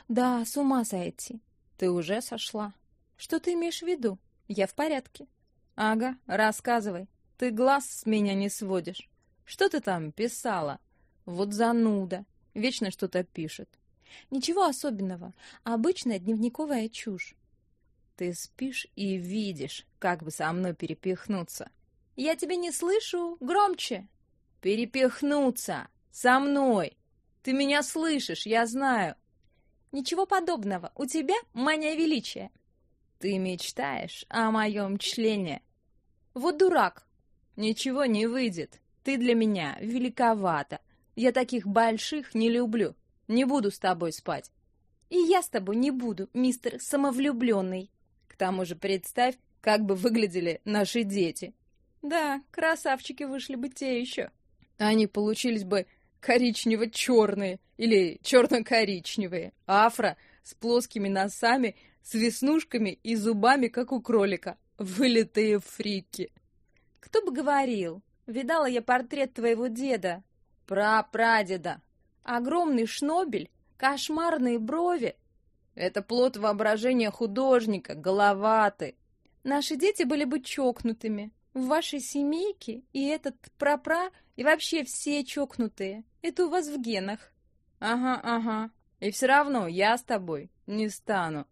Да, с ума сойти. Ты уже сошла. Что ты имеешь в виду? Я в порядке. Ага, рассказывай. Ты глаз с меня не сводишь. Что ты там писала? Вот зануда. Вечно что-то пишет. Ничего особенного, обычная дневниковая чушь. Ты спишь и видишь, как бы со мной перепихнуться. Я тебя не слышу, громче. Перепихнуться со мной. Ты меня слышишь, я знаю. Ничего подобного. У тебя мания величия. Ты мечтаешь о моем члене. Вот дурак. Ничего не выйдет. Ты для меня великовата. Я таких больших не люблю. Не буду с тобой спать. И я с тобой не буду, мистер самовлюбленный. К тому же представь, как бы выглядели наши дети. Да, красавчики вышли бы те еще. Они получились бы коричнево-черные или черно-коричневые, афро, с плоскими носами, с веснушками и зубами, как у кролика. Вылитые фрики. Кто бы говорил, видала я портрет твоего деда, прапрадеда, Огромный шнобель, кошмарные брови. Это плод воображения художника, головаты. Наши дети были бы чокнутыми. В вашей семейке и этот прапра, и вообще все чокнутые. Это у вас в генах. Ага, ага. И все равно я с тобой не стану.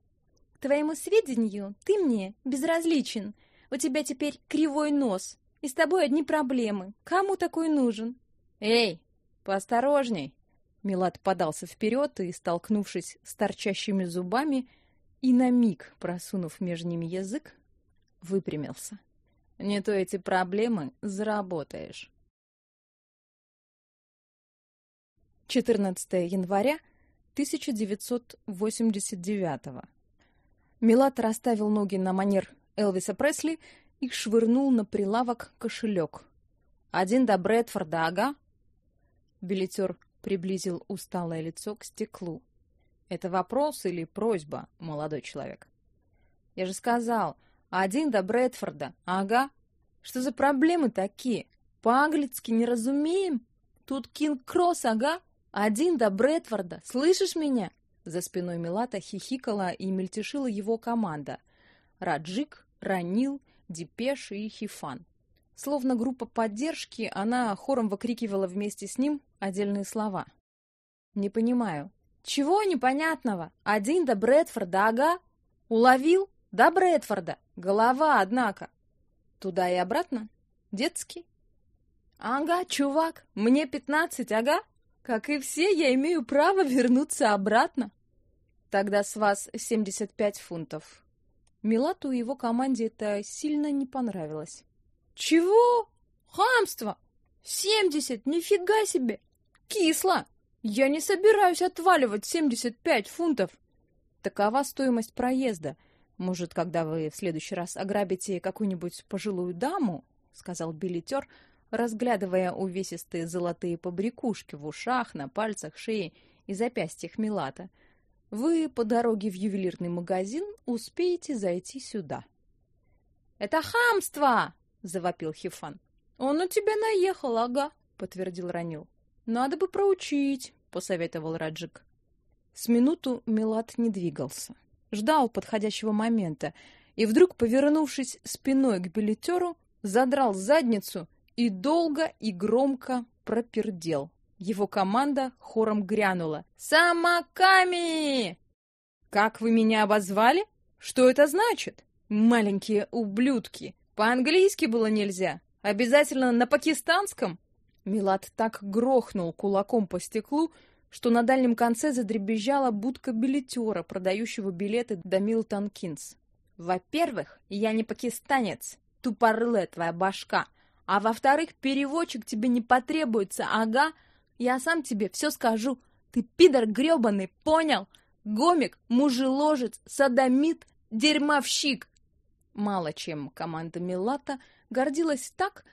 К твоему сведению, ты мне безразличен. У тебя теперь кривой нос, и с тобой одни проблемы. Кому такой нужен? Эй, поосторожней. Милат подался вперед и, столкнувшись с торчащими зубами и на миг просунув между ними язык, выпрямился. Не то эти проблемы заработаешь. 14 января 1989 Милат расставил ноги на манер Элвиса Пресли и швырнул на прилавок кошелек. «Один до Брэдфорда, ага?» Билетер приблизил усталое лицо к стеклу. «Это вопрос или просьба, молодой человек?» «Я же сказал, один до Брэдфорда, ага. Что за проблемы такие? По-английски не разумеем? Тут Кинг-Кросс, ага. Один до Брэдфорда, слышишь меня?» За спиной Милата хихикала и мельтешила его команда. Раджик, Ранил, Депеш и Хифан. Словно группа поддержки, она хором выкрикивала вместе с ним отдельные слова. «Не понимаю». «Чего непонятного? Один до Брэдфорда, ага. Уловил? До Брэдфорда. Голова, однако. Туда и обратно? Детский?» «Ага, чувак, мне пятнадцать, ага. Как и все, я имею право вернуться обратно». «Тогда с вас семьдесят пять фунтов». Милату и его команде это сильно не понравилось. Чего? Хамство! Семьдесят, нифига себе! Кисло! Я не собираюсь отваливать семьдесят пять фунтов. Такова стоимость проезда. Может, когда вы в следующий раз ограбите какую-нибудь пожилую даму, сказал билетер, разглядывая увесистые золотые побрякушки в ушах, на пальцах, шее и запястьях Милата, вы по дороге в ювелирный магазин успеете зайти сюда. Это хамство, — завопил Хифан. «Он на тебя наехал, ага», — подтвердил Ранил. «Надо бы проучить», — посоветовал Раджик. С минуту Милат не двигался. Ждал подходящего момента и вдруг, повернувшись спиной к билетеру, задрал задницу и долго и громко пропердел. Его команда хором грянула. «Самаками!» «Как вы меня обозвали? Что это значит? Маленькие ублюдки!» По-английски было нельзя? Обязательно на пакистанском? Милат так грохнул кулаком по стеклу, что на дальнем конце задребезжала будка билетера, продающего билеты до Милтон Кинс. Во-первых, я не пакистанец, тупорле твоя башка. А во-вторых, переводчик тебе не потребуется, ага. Я сам тебе все скажу. Ты пидор гребаный, понял? Гомик, мужеложец, садомит, дерьмовщик. Мало чем команда Милата гордилась так,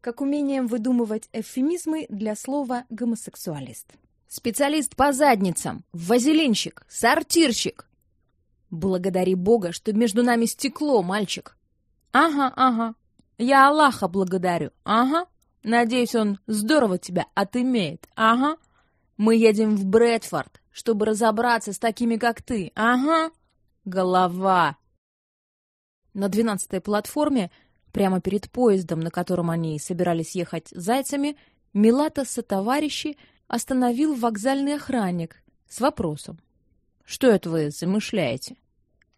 как умением выдумывать эвфемизмы для слова «гомосексуалист». «Специалист по задницам! Вазелинщик! Сортирщик!» «Благодари Бога, что между нами стекло, мальчик!» «Ага, ага, я Аллаха благодарю, ага. Надеюсь, он здорово тебя отымеет, ага. Мы едем в Брэдфорд, чтобы разобраться с такими, как ты, ага. Голова, на двенадцатой платформе, прямо перед поездом, на котором они собирались ехать зайцами, Милата со товарищи остановил вокзальный охранник с вопросом. «Что это вы замышляете?»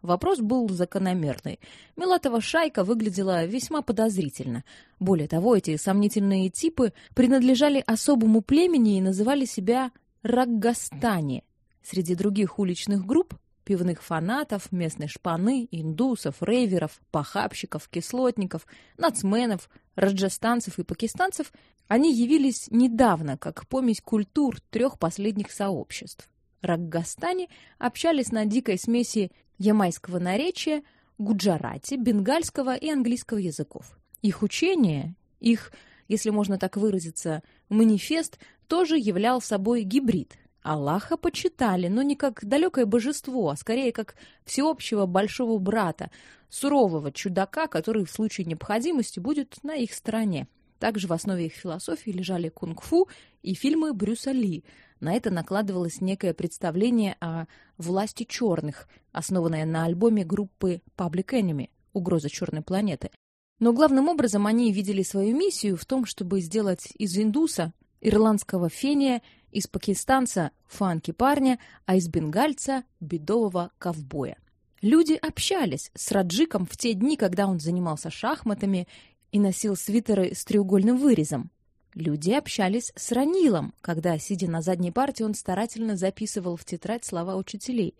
Вопрос был закономерный. Милатова шайка выглядела весьма подозрительно. Более того, эти сомнительные типы принадлежали особому племени и называли себя Раггастани. Среди других уличных групп пивных фанатов, местной шпаны, индусов, рейверов, похабщиков, кислотников, нацменов, раджастанцев и пакистанцев, они явились недавно как помесь культур трех последних сообществ. Раггастане общались на дикой смеси ямайского наречия, гуджарати, бенгальского и английского языков. Их учение, их, если можно так выразиться, манифест тоже являл собой гибрид, Аллаха почитали, но не как далекое божество, а скорее как всеобщего большого брата, сурового чудака, который в случае необходимости будет на их стороне. Также в основе их философии лежали кунг-фу и фильмы Брюса Ли. На это накладывалось некое представление о власти черных, основанное на альбоме группы Public Enemy угроза черной планеты. Но главным образом они видели свою миссию в том, чтобы сделать из индуса ирландского фения, из пакистанца фанки парня, а из бенгальца бедового ковбоя. Люди общались с Раджиком в те дни, когда он занимался шахматами и носил свитеры с треугольным вырезом. Люди общались с Ранилом, когда, сидя на задней парте, он старательно записывал в тетрадь слова учителей.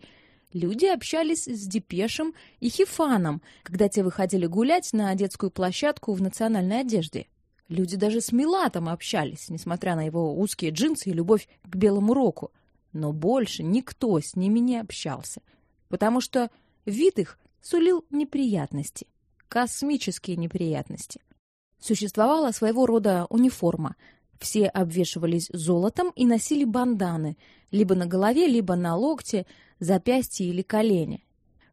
Люди общались с Депешем и Хифаном, когда те выходили гулять на детскую площадку в национальной одежде. Люди даже с Милатом общались, несмотря на его узкие джинсы и любовь к белому року. Но больше никто с ними не общался, потому что вид их сулил неприятности, космические неприятности. Существовала своего рода униформа. Все обвешивались золотом и носили банданы, либо на голове, либо на локте, запястье или колени.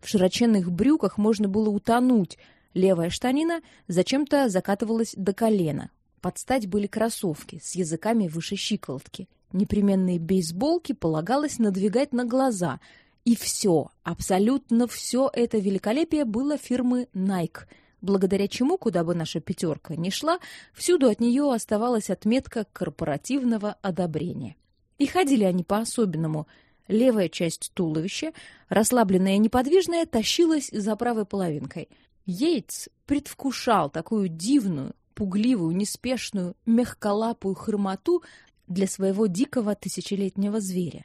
В широченных брюках можно было утонуть. Левая штанина зачем-то закатывалась до колена. Под стать были кроссовки с языками выше щиколотки. Непременные бейсболки полагалось надвигать на глаза. И все, абсолютно все это великолепие было фирмы Nike, благодаря чему, куда бы наша пятерка ни шла, всюду от нее оставалась отметка корпоративного одобрения. И ходили они по-особенному – Левая часть туловища, расслабленная и неподвижная, тащилась за правой половинкой. Йейтс предвкушал такую дивную, пугливую, неспешную, мягколапую хромоту для своего дикого тысячелетнего зверя.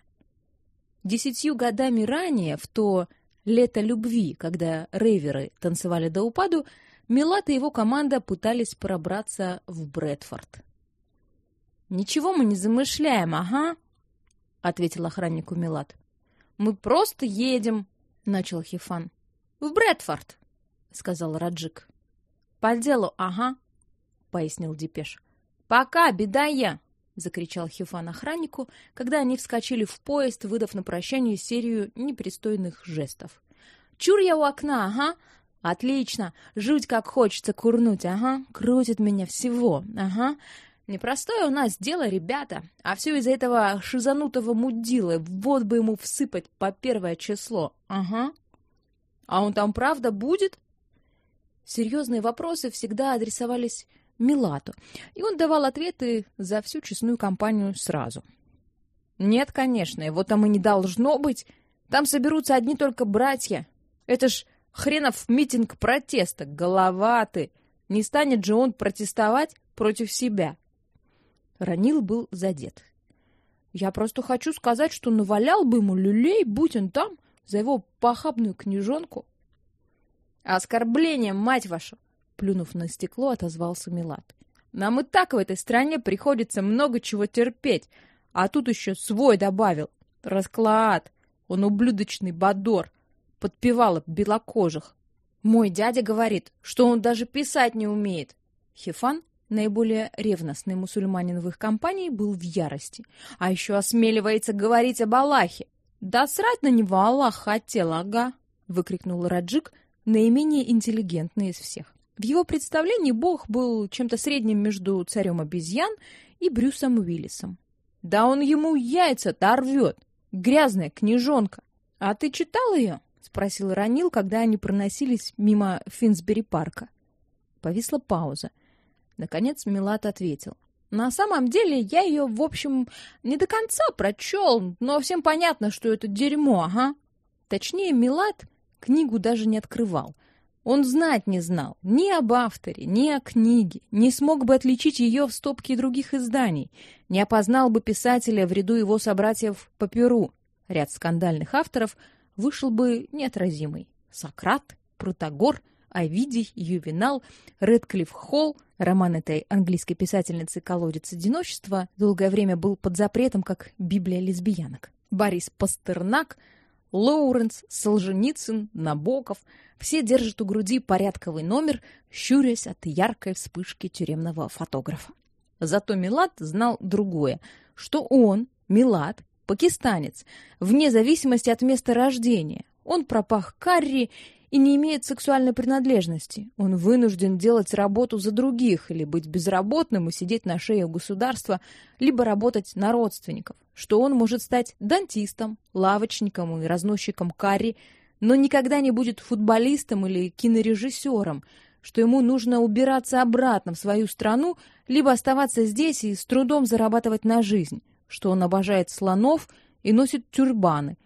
Десятью годами ранее, в то лето любви, когда рейверы танцевали до упаду, Милат и его команда пытались пробраться в Брэдфорд. «Ничего мы не замышляем, ага», ответил охраннику Милат. Мы просто едем, начал Хифан. В Брэдфорд, сказал Раджик. По делу, ага, пояснил Дипеш. Пока, беда я, закричал Хифан охраннику, когда они вскочили в поезд, выдав на прощание серию непристойных жестов. Чур я у окна, ага. Отлично. Жуть как хочется курнуть, ага. Крутит меня всего, ага. Непростое у нас дело, ребята. А все из-за этого шизанутого мудилы. Вот бы ему всыпать по первое число. Ага. А он там правда будет? Серьезные вопросы всегда адресовались Милату, и он давал ответы за всю честную компанию сразу. Нет, конечно, его там и не должно быть. Там соберутся одни только братья. Это ж хренов митинг протеста, головаты. Не станет же он протестовать против себя. Ранил был задет. Я просто хочу сказать, что навалял бы ему люлей, будь он там, за его похабную книжонку. Оскорбление, мать вашу! Плюнув на стекло, отозвался Милат. Нам и так в этой стране приходится много чего терпеть, а тут еще свой добавил. Расклад. Он ублюдочный бадор. Подпевала белокожих. Мой дядя говорит, что он даже писать не умеет. Хифан Наиболее ревностный мусульманин в их компании был в ярости. А еще осмеливается говорить об Аллахе. «Да срать на него Аллах хотел, ага!» — выкрикнул Раджик, наименее интеллигентный из всех. В его представлении Бог был чем-то средним между царем обезьян и Брюсом Уиллисом. «Да он ему яйца-то рвет! Грязная книжонка! А ты читал ее?» — спросил Ранил, когда они проносились мимо Финсбери-парка. Повисла пауза — Наконец Милат ответил. На самом деле я ее, в общем, не до конца прочел, но всем понятно, что это дерьмо, ага. Точнее, Милат книгу даже не открывал. Он знать не знал ни об авторе, ни о книге, не смог бы отличить ее в стопке других изданий, не опознал бы писателя в ряду его собратьев по Перу. Ряд скандальных авторов вышел бы неотразимый. Сократ, Протагор, Овидий, Ювенал, Редклифф Холл, Роман этой английской писательницы «Колодец одиночества» долгое время был под запретом, как Библия лесбиянок. Борис Пастернак, Лоуренс, Солженицын, Набоков — все держат у груди порядковый номер, щурясь от яркой вспышки тюремного фотографа. Зато Милат знал другое, что он, Милат, пакистанец, вне зависимости от места рождения. Он пропах карри и не имеет сексуальной принадлежности. Он вынужден делать работу за других, или быть безработным и сидеть на шее у государства, либо работать на родственников, что он может стать дантистом, лавочником и разносчиком карри, но никогда не будет футболистом или кинорежиссером, что ему нужно убираться обратно в свою страну, либо оставаться здесь и с трудом зарабатывать на жизнь, что он обожает слонов и носит тюрбаны.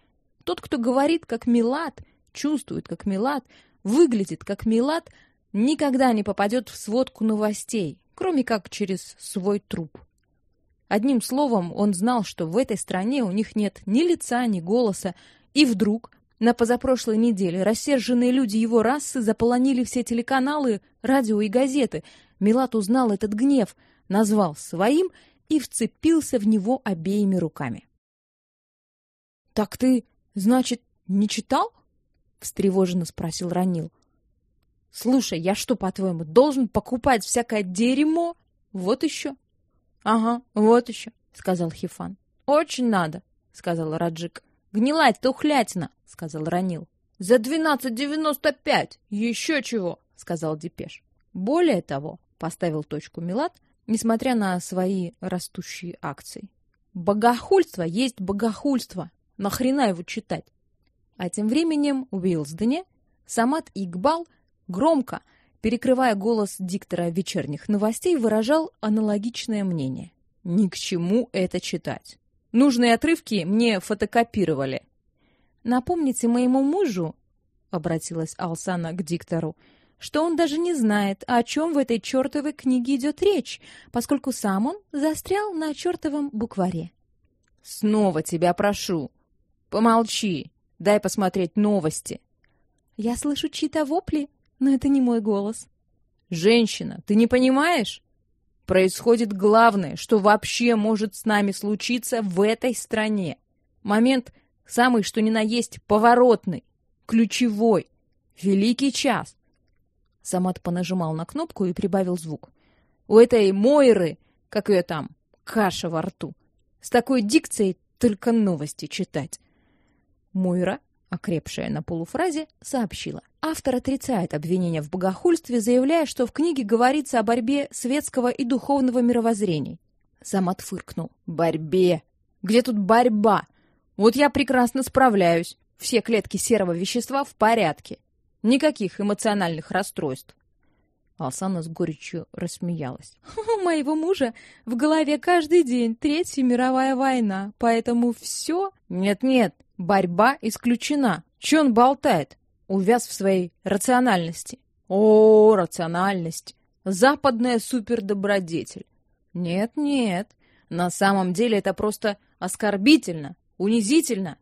Тот, кто говорит как Милат, чувствует как Милат, выглядит как Милат, никогда не попадет в сводку новостей, кроме как через свой труп. Одним словом, он знал, что в этой стране у них нет ни лица, ни голоса, и вдруг на позапрошлой неделе рассерженные люди его расы заполонили все телеканалы, радио и газеты. Милат узнал этот гнев, назвал своим и вцепился в него обеими руками. «Так ты, значит, не читал?» — встревоженно спросил Ранил. «Слушай, я что, по-твоему, должен покупать всякое дерьмо? Вот еще!» «Ага, вот еще», — сказал Хифан. «Очень надо», — сказал Раджик. «Гнилать тухлятина», — сказал Ранил. «За двенадцать девяносто пять! Еще чего!» — сказал Депеш. «Более того», — поставил точку Милат, несмотря на свои растущие акции. «Богохульство есть богохульство! Нахрена его читать?» А тем временем Уилсдене Самат Игбал громко, перекрывая голос диктора вечерних новостей, выражал аналогичное мнение. «Ни к чему это читать. Нужные отрывки мне фотокопировали. Напомните моему мужу, обратилась Алсана к диктору, что он даже не знает, о чем в этой чертовой книге идет речь, поскольку сам он застрял на чертовом букваре. Снова тебя прошу, помолчи, дай посмотреть новости. Я слышу чьи-то вопли, но это не мой голос. Женщина, ты не понимаешь? происходит главное, что вообще может с нами случиться в этой стране. Момент самый что ни на есть поворотный, ключевой, великий час. Самат понажимал на кнопку и прибавил звук. У этой Мойры, как ее там, каша во рту. С такой дикцией только новости читать. Мойра окрепшая на полуфразе, сообщила. Автор отрицает обвинения в богохульстве, заявляя, что в книге говорится о борьбе светского и духовного мировоззрений. Сам отфыркнул. «Борьбе! Где тут борьба? Вот я прекрасно справляюсь. Все клетки серого вещества в порядке. Никаких эмоциональных расстройств. Алсана с горечью рассмеялась. «У моего мужа в голове каждый день Третья мировая война, поэтому все...» «Нет-нет, борьба исключена. Че он болтает? Увяз в своей рациональности». «О, рациональность! Западная супердобродетель!» «Нет-нет, на самом деле это просто оскорбительно, унизительно!»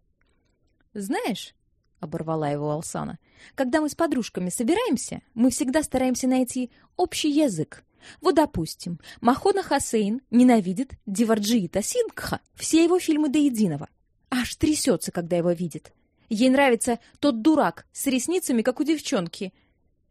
«Знаешь, — оборвала его Алсана. «Когда мы с подружками собираемся, мы всегда стараемся найти общий язык. Вот, допустим, Махона Хасейн ненавидит Диварджиита Сингха, все его фильмы до единого. Аж трясется, когда его видит. Ей нравится тот дурак с ресницами, как у девчонки.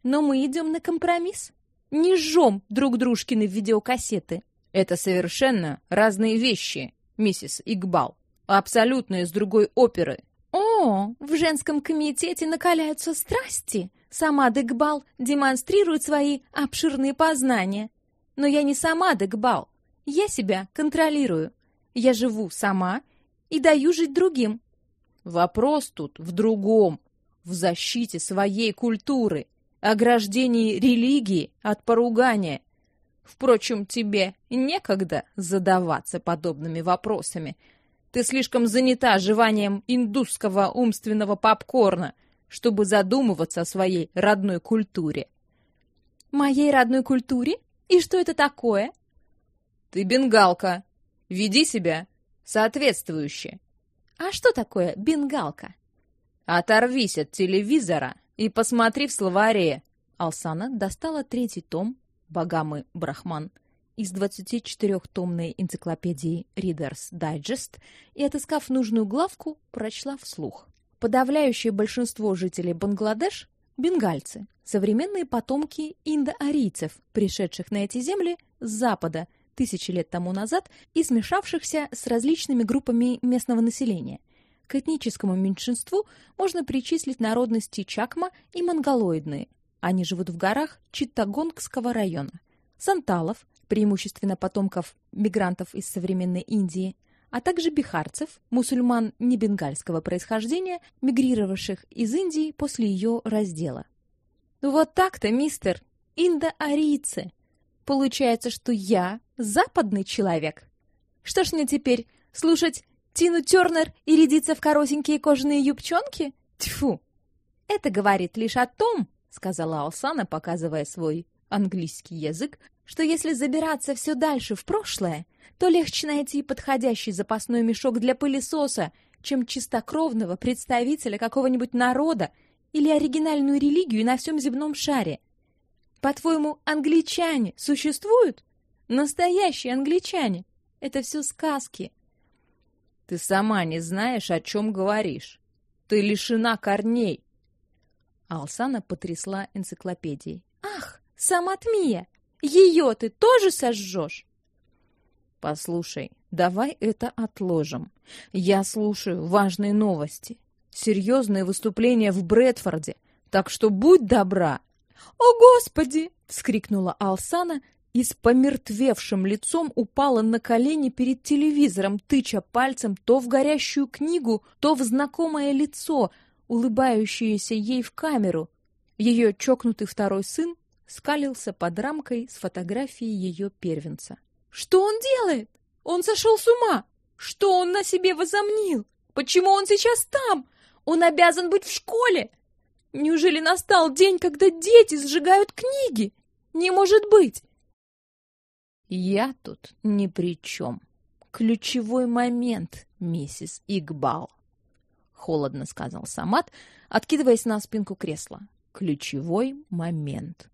Но мы идем на компромисс. Не жжем друг дружкины видеокассеты. Это совершенно разные вещи, миссис Игбал. Абсолютно из другой оперы, о, в женском комитете накаляются страсти. Сама Дегбал демонстрирует свои обширные познания. Но я не сама Дегбал. Я себя контролирую. Я живу сама и даю жить другим. Вопрос тут в другом. В защите своей культуры, ограждении религии от поругания. Впрочем, тебе некогда задаваться подобными вопросами — ты слишком занята жеванием индусского умственного попкорна, чтобы задумываться о своей родной культуре. Моей родной культуре? И что это такое? Ты бенгалка. Веди себя соответствующе. А что такое бенгалка? Оторвись от телевизора и посмотри в словаре. Алсана достала третий том Багамы Брахман из 24-томной энциклопедии Reader's Digest и, отыскав нужную главку, прочла вслух. Подавляющее большинство жителей Бангладеш – бенгальцы, современные потомки индоарийцев, пришедших на эти земли с запада тысячи лет тому назад и смешавшихся с различными группами местного населения. К этническому меньшинству можно причислить народности чакма и монголоидные. Они живут в горах Читтагонгского района. Санталов, преимущественно потомков мигрантов из современной Индии, а также бихарцев, мусульман небенгальского происхождения, мигрировавших из Индии после ее раздела. Вот так-то, мистер, индоарийцы. Получается, что я западный человек. Что ж мне теперь, слушать Тину Тернер и рядиться в коротенькие кожаные юбчонки? Тьфу! Это говорит лишь о том, сказала Алсана, показывая свой английский язык, что если забираться все дальше в прошлое, то легче найти подходящий запасной мешок для пылесоса, чем чистокровного представителя какого-нибудь народа или оригинальную религию на всем земном шаре. По-твоему, англичане существуют? Настоящие англичане? Это все сказки. Ты сама не знаешь, о чем говоришь. Ты лишена корней. Алсана потрясла энциклопедией. Ах, Саматмия! Ее ты тоже сожжешь? Послушай, давай это отложим. Я слушаю важные новости. Серьезное выступление в Брэдфорде. Так что будь добра. О, господи, вскрикнула Алсана и с помертвевшим лицом упала на колени перед телевизором, тыча пальцем то в горящую книгу, то в знакомое лицо, улыбающееся ей в камеру. Ее чокнутый второй сын скалился под рамкой с фотографией ее первенца. Что он делает? Он сошел с ума. Что он на себе возомнил? Почему он сейчас там? Он обязан быть в школе. Неужели настал день, когда дети сжигают книги? Не может быть. Я тут ни при чем. Ключевой момент, миссис Игбал. Холодно сказал Самат, откидываясь на спинку кресла. Ключевой момент.